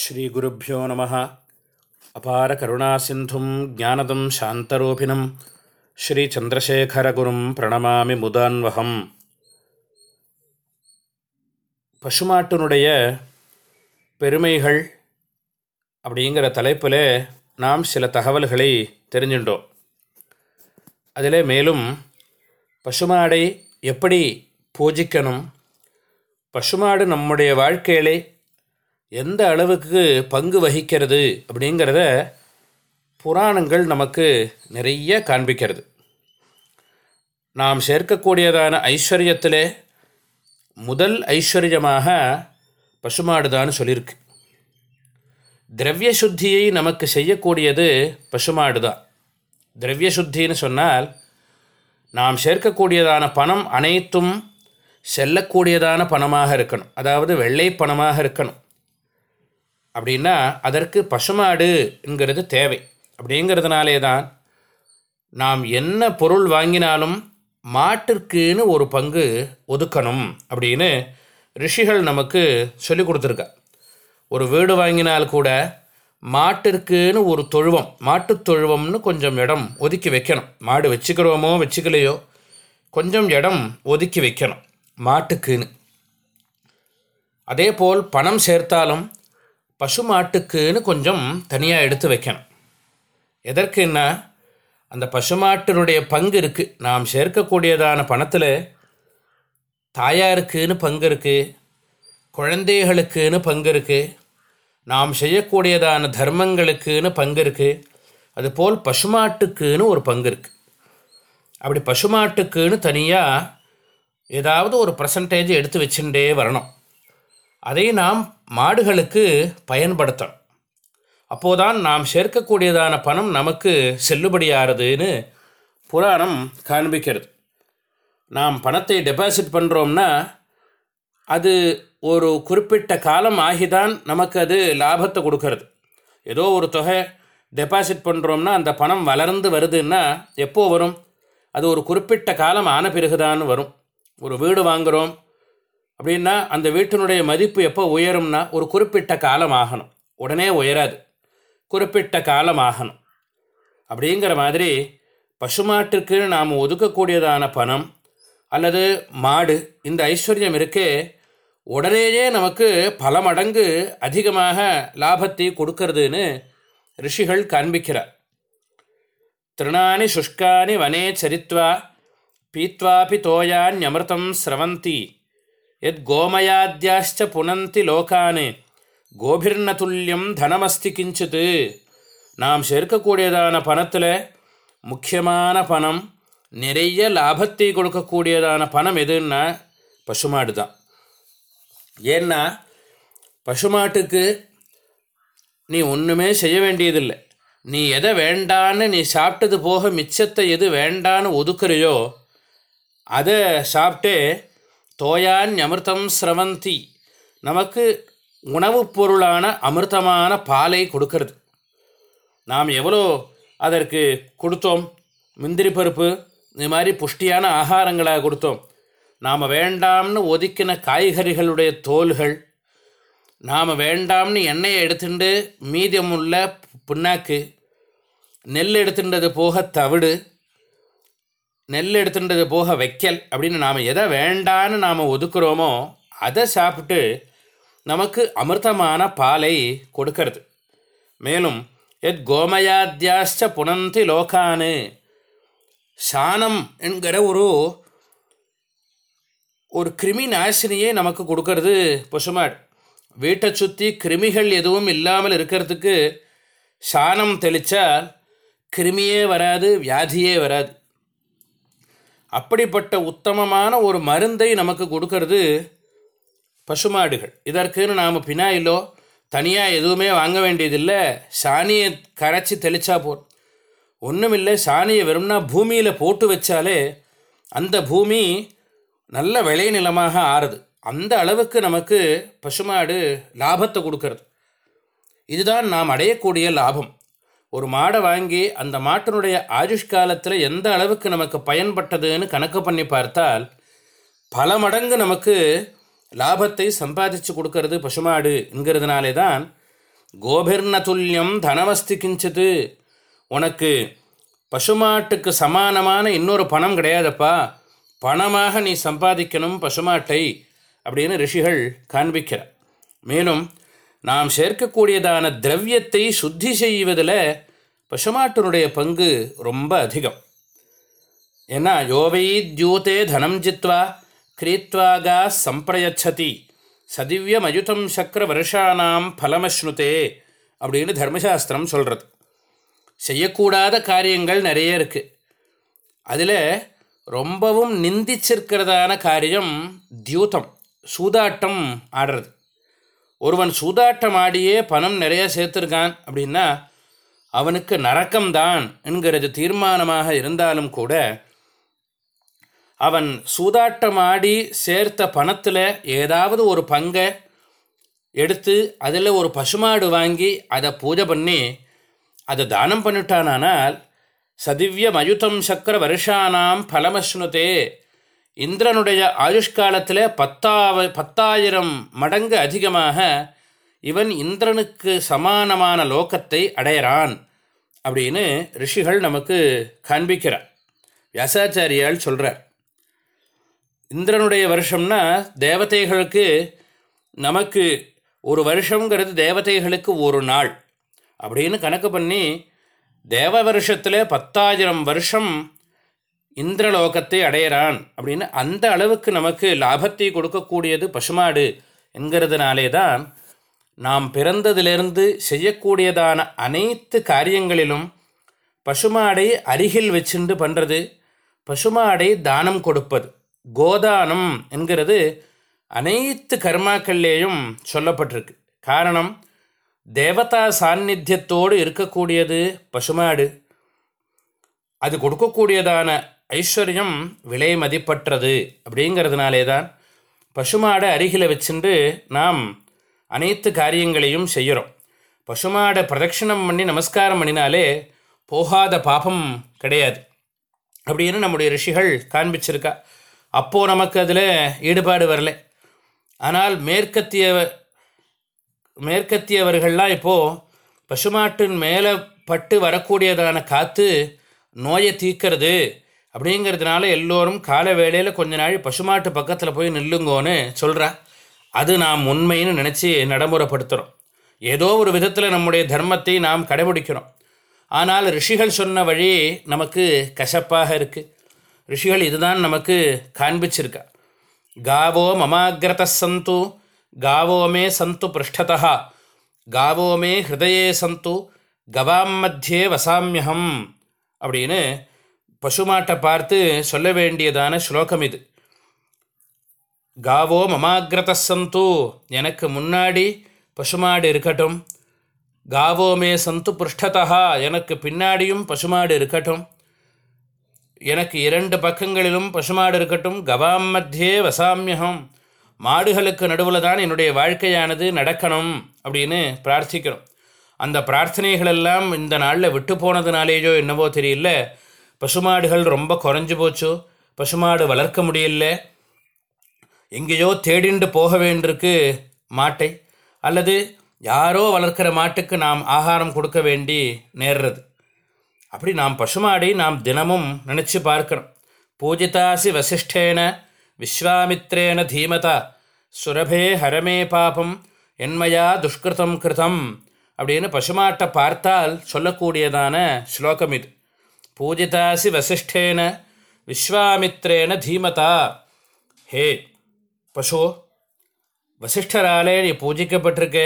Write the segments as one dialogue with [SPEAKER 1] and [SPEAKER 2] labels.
[SPEAKER 1] ஸ்ரீகுருப்போ நம. அபார கருணா சிந்தும் ஜானதம் சாந்தரூபிணம். ஸ்ரீச்சந்திரசேகரகுரும் பிரணமாமி முதான்வகம். பசுமாட்டினுடைய பெருமைகள் அப்படிங்கிற தலைப்பில் நாம் சில தகவல்களை தெரிஞ்சுட்டோம் அதில் மேலும் பசுமாடை எப்படி பூஜிக்கணும்? பசுமாடு நம்முடைய வாழ்க்கையிலே எந்த அளவுக்கு பங்கு வகிக்கிறது அப்படிங்கிறத புராணங்கள் நமக்கு நிறைய காண்பிக்கிறது. நாம் சேர்க்கக்கூடியதான ஐஸ்வர்யத்திலே முதல் ஐஸ்வர்யமாக பசுமாடுதான்னு சொல்லியிருக்கு. திரவிய சுத்தியை நமக்கு செய்யக்கூடியது பசுமாடு தான் திரவிய சுத்தின்னு சொன்னால் நாம் சேர்க்கக்கூடியதான பணம் அனைத்தும் செல்லக்கூடியதான பணமாக இருக்கணும். அதாவது வெள்ளை பணமாக இருக்கணும். அப்படின்னா அதற்கு பசுமாடுங்கிறது தேவை. அப்படிங்கிறதுனாலே தான் நாம் என்ன பொருள் வாங்கினாலும் மாட்டிற்குன்னு ஒரு பங்கு ஒதுக்கணும் அப்படின்னு ரிஷிகள் நமக்கு சொல்லி கொடுத்துருக்கா. ஒரு வீடு வாங்கினால் கூட மாட்டிற்குன்னு ஒரு தொழுவம் மாட்டுத் தொழுவம்னு கொஞ்சம் இடம் ஒதுக்கி வைக்கணும். மாடு வச்சுக்கிறோமோ வச்சுக்கலையோ கொஞ்சம் இடம் ஒதுக்கி வைக்கணும் மாட்டுக்குன்னு. அதே போல் பணம் சேர்த்தாலும் பசு மாட்டுக்குன்னு கொஞ்சம் தனியாக எடுத்து வைக்கணும். எதற்குன்னா அந்த பசுமாட்டினுடைய பங்கு இருக்குது நாம் சேர்க்கக்கூடியதான பணத்தில் தாயாருக்குன்னு பங்கு இருக்குது குழந்தைகளுக்குன்னு பங்கு இருக்குது நாம் செய்யக்கூடியதான தர்மங்களுக்குன்னு பங்கு இருக்குது அதுபோல் பசுமாட்டுக்குன்னு ஒரு பங்கு இருக்குது அப்படி பசுமாட்டுக்குன்னு தனியாக ஏதாவது ஒரு பர்சன்டேஜ் எடுத்து வச்சுட்டே வரணும். அதை நாம் மாடுகளுக்கு பயன்படுத்தணும். அப்போதான் நாம் சேர்க்கக்கூடியதான பணம் நமக்கு செல்லுபடியாகிறதுன்னு புராணம் காண்பிக்கிறது. நாம் பணத்தை டெபாசிட் பண்ணுறோம்னா அது ஒரு குறிப்பிட்ட காலம் ஆகிதான் நமக்கு அது லாபத்தை கொடுக்கறது. ஏதோ ஒரு தொகை டெபாசிட் பண்ணுறோம்னா அந்த பணம் வளர்ந்து வருதுன்னா எப்போது வரும்? அது ஒரு குறிப்பிட்ட காலம் ஆன பிறகுதான் வரும். ஒரு வீடு வாங்குகிறோம் அப்படின்னா அந்த வீட்டினுடைய மதிப்பு எப்போ உயரும்னா ஒரு குறிப்பிட்ட காலம் ஆகணும் உடனே உயராது. குறிப்பிட்ட காலம் ஆகணும் அப்படிங்கிற மாதிரி பசுமாட்டிற்கு நாம் ஒதுக்கக்கூடியதான பணம் அல்லது மாடு இந்த ஐஸ்வர்யம் இருக்கே உடனேயே நமக்கு பல மடங்கு அதிகமாக லாபத்தை கொடுக்கறதுன்னு ரிஷிகள் காண்பிக்கிறார். திருணானி சுஷ்கானி வனே சரித்வா பீத்வாபி தோயான்யமிர்தம் ஸ்ரவந்தி. சிரவந்தி கோமயாத்யாச்ச புனந்தி லோகானே கோபிர்ண துல்லியம் தனமஸ்தி கிஞ்சித்து நாம் சேர்க்கக்கூடியதான பணத்தில் முக்கியமான பணம் நிறைய லாபத்தை கொடுக்கக்கூடியதான பணம் எதுன்னா பசுமாடு தான் ஏன்னா பசுமாட்டுக்கு நீ ஒன்றுமே செய்ய வேண்டியதில்லை நீ எதை வேண்டான்னு நீ சாப்பிட்டது போக மிச்சத்தை எது வேண்டான்னு ஒதுக்குறையோ அதை சாப்பிட்டே தோயான் அமிர்தம் சிரவந்தி. நமக்கு உணவுப் பொருளான அமிர்தமான பாலை கொடுக்கறது. நாம் எவ்வளோ அதற்கு கொடுத்தோம்? முந்திரி பருப்பு இது மாதிரி புஷ்டியான ஆகாரங்களாக கொடுத்தோம். நாம் வேண்டாம்னு ஒதுக்கின காய்கறிகளுடைய தோல்கள் நாம் வேண்டாம்னு எண்ணெயை எடுத்துட்டு மீதமுள்ள புண்ணாக்கு நெல் எடுத்துட்டது போக தவிடு நெல் எடுத்துட்டது போக வைக்கல் அப்படின்னு நாம் எதை வேண்டான்னு நாம் ஒதுக்குறோமோ அதை சாப்பிட்டு நமக்கு அமிர்தமான பாலை கொடுக்கறது. மேலும் எத் கோமயாத்தியாச்ச புனந்தி லோகானு சாணம் என்கிற ஒரு ஒரு கிருமி நாசினியை நமக்கு கொடுக்கறது பசுமாடு. வீட்டை சுற்றி கிருமிகள் எதுவும் இல்லாமல் இருக்கிறதுக்கு சாணம் தெளித்தால் கிருமியே வராது வியாதியே வராது. அப்படிப்பட்ட உத்தமமான ஒரு மருந்தை நமக்கு கொடுக்கறது பசுமாடுகள். இதற்குன்னு நாம் பினாயிலோ தனியாக எதுவுமே வாங்க வேண்டியதில்லை. சாணியை கரைச்சி தெளிச்சா போதும். ஒன்றும் இல்லை சாணியை வெறும்னா பூமியில் போட்டு வச்சாலே அந்த பூமி நல்ல விளைநிலமாக ஆறுது. அந்த அளவுக்கு நமக்கு பசுமாடு லாபத்தை கொடுக்கறது. இதுதான் நாம் அடையக்கூடிய லாபம். ஒரு மாடை வாங்கி அந்த மாட்டினுடைய ஆயுஷ்காலத்தில் எந்த அளவுக்கு நமக்கு பயன்பட்டதுன்னு கணக்கு பண்ணி பார்த்தால் பல மடங்கு நமக்கு லாபத்தை சம்பாதிச்சு கொடுக்கறது பசுமாடுங்கிறதுனாலே தான் கோபிர்ணதுல்யம் தனவஸ்தி கிஞ்சித்து உனக்கு பசுமாட்டுக்கு சமானமான இன்னொரு பணம் கிடையாதப்பா பணமாக நீ சம்பாதிக்கணும் பசுமாட்டை அப்படின்னு ரிஷிகள் காண்பிக்கிறார். மேலும் நாம் சேர்க்கக்கூடியதான திரவியத்தை சுத்தி செய்வதில் பசுமாட்டினுடைய பங்கு ரொம்ப அதிகம். ஏன்னா யோவை தியூதே தனம் ஜித்வா கிரீத்வாகா சம்பிரயச்சதி சதிவ்யமயுதம் சக்கர வருஷானாம் பலமஸ்னுதே அப்படின்னு தர்மசாஸ்திரம் சொல்கிறது செய்யக்கூடாத காரியங்கள் நிறைய இருக்குது அதில் ரொம்பவும் நிந்திச்சிருக்கிறதான காரியம் தியூதம் சூதாட்டம் ஆடுறது. ஒருவன் சூதாட்டம் ஆடியே பணம் நிறைய சேர்த்துருக்கான் அப்படின்னா அவனுக்கு நரக்கம்தான் என்கிறது தீர்மானமாக இருந்தாலும் கூட அவன் சூதாட்டம் ஆடி சேர்த்த பணத்தில் ஏதாவது ஒரு பங்கை எடுத்து அதில் ஒரு பசுமாடு வாங்கி அதை பூஜை பண்ணி அதை தானம் பண்ணிட்டானால் சதிவ்ய மயுதம் சக்கர வருஷானாம் பலமஸ்னுதே இந்திரனுடைய ஆயுஷ்காலத்தில் பத்தாவ பத்தாயிரம் மடங்கு அதிகமாக இவன் இந்திரனுக்கு சமானமான லோகத்தை அடையிறான் அப்படின்னு ரிஷிகள் நமக்கு காண்பிக்கிறார். வியாசாச்சாரியால் சொல்கிறார் இந்திரனுடைய வருஷம்னா தேவதைகளுக்கு நமக்கு ஒரு வருஷங்கிறது தேவதைகளுக்கு ஒரு நாள் அப்படின்னு கணக்கு பண்ணி தேவ வருஷத்தில் பத்தாயிரம் வருஷம் இந்திரலோகத்தை அடையிறான் அப்படின்னு அந்த அளவுக்கு நமக்கு லாபத்தை கொடுக்கக்கூடியது பசுமாடு என்கிறதுனாலே தான் நாம் பிறந்ததிலிருந்து செய்யக்கூடியதான அனைத்து காரியங்களிலும் பசுமாடை அருகில் வச்சுண்டு பண்ணுறது பசுமாடை தானம் கொடுப்பது கோதானம் என்கிறது அனைத்து கர்மாக்கள்லேயும் சொல்லப்பட்டிருக்கு. காரணம் தேவதா சாநித்தியத்தோடு இருக்கக்கூடியது பசுமாடு. அது கொடுக்கக்கூடியதான ஐஸ்வர்யம் விலை மதிப்பற்றது அப்படிங்கிறதுனாலே தான் பசுமாடை அருகில் வச்சுட்டு நாம் அனைத்து காரியங்களையும் செய்கிறோம். பசுமாடை பிரதட்சிணம் பண்ணி நமஸ்காரம் பண்ணினாலே போகாத பாபம் கிடையாது. அப்படின்னு நம்முடைய ரிஷிகள் காண்பிச்சிருக்கா. அப்போது நமக்கு அதில் ஈடுபாடு வரல. ஆனால் மேற்கத்திய மேற்கத்தியவர்கள்லாம் இப்போது பசுமாட்டின் மேலே பட்டு வரக்கூடியதான காற்று நோயை தீக்கிறது அப்படிங்கிறதுனால எல்லோரும் கால வேளையில் கொஞ்ச நாள் பசுமாட்டு பக்கத்தில் போய் நில்லுங்கோன்னு சொல்கிறா அது நாம் உண்மைன்னு நினச்சி நடைமுறைப்படுத்துகிறோம் ஏதோ ஒரு விதத்தில் நம்முடைய தர்மத்தை நாம் கடைபிடிக்கிறோம். ஆனால் ரிஷிகள் சொன்ன வழி நமக்கு கசப்பாக இருக்குது ரிஷிகள் இதுதான் நமக்கு காண்பிச்சிருக்கா. காவோ மமாகிரத சந்து காவோமே சந்து பிருஷ்டதா காவோமே ஹிருதயே சந்து கவாம் மத்தியே வசாமியகம் அப்படின்னு பசுமாட்டை பார்த்து சொல்ல வேண்டியதான ஸ்லோகம் இது. காவோ மமாகிரதசந்து எனக்கு முன்னாடி பசுமாடு இருக்கட்டும். காவோ மே சந்து புஷ்டதா எனக்கு பின்னாடியும் பசுமாடு இருக்கட்டும். எனக்கு இரண்டு பக்கங்களிலும் பசுமாடு இருக்கட்டும். கவாம் மத்தியே வசாமியகம் மாடுகளுக்கு நடுவில் தான் என்னுடைய வாழ்க்கையானது நடக்கணும் அப்படின்னு பிரார்த்திக்கிறோம். அந்த பிரார்த்தனைகளெல்லாம் இந்த நாளில் விட்டு போனதுனாலேயோ என்னவோ தெரியல. பசுமாடுகள் ரொம்ப குறைஞ்சு போச்சு. பசுமாடு வளர்க்க முடியல. எங்கேயோ தேடிண்டு போக வேண்டியிருக்கு மாட்டை. அல்லது யாரோ வளர்க்கிற மாட்டுக்கு நாம் ஆகாரம் கொடுக்க வேண்டி நேர்றது. அப்படி நாம் பசுமாடை நாம் தினமும் நினச்சி பார்க்கணும் பூஜிதாசி வசிஷ்டேன விஸ்வாமித்ரேன தீமதா சுரபே ஹரமே பாபம் என்மையா துஷ்கிருதம் கிருதம் அப்படின்னு பசுமாட்டை பார்த்தால் சொல்லக்கூடியதான ஸ்லோகம் இது. பூஜிதாசி வசிஷ்டேன விஸ்வாமித்ரேன தீமதா ஹே பசு வசிஷ்டராலே நீ பூஜிக்கப்பட்டிருக்க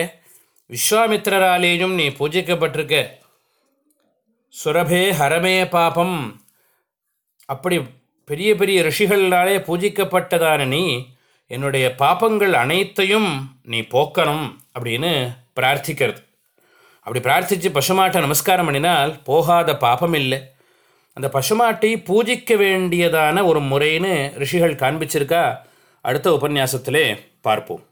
[SPEAKER 1] விஸ்வாமித்திரராலேயும் நீ பூஜிக்கப்பட்டிருக்க சுரபே ஹரமே பாபம் அப்படி பெரிய பெரிய ரிஷிகளாலே பூஜிக்கப்பட்டதான நீ என்னுடைய பாப்பங்கள் அனைத்தையும் நீ போக்கணும் அப்படின்னு பிரார்த்திக்கிறது. அப்படி பிரார்த்தித்து பசுமாட்டை நமஸ்காரம் பண்ணினால் போகாத பாபம் இல்லை. அந்த பசுமாட்டை பூஜிக்க வேண்டியதான ஒரு முறைன்னு ரிஷிகள் காண்பிச்சிருக்கா? அடுத்த உபன்யாசத்திலே பார்ப்போம்.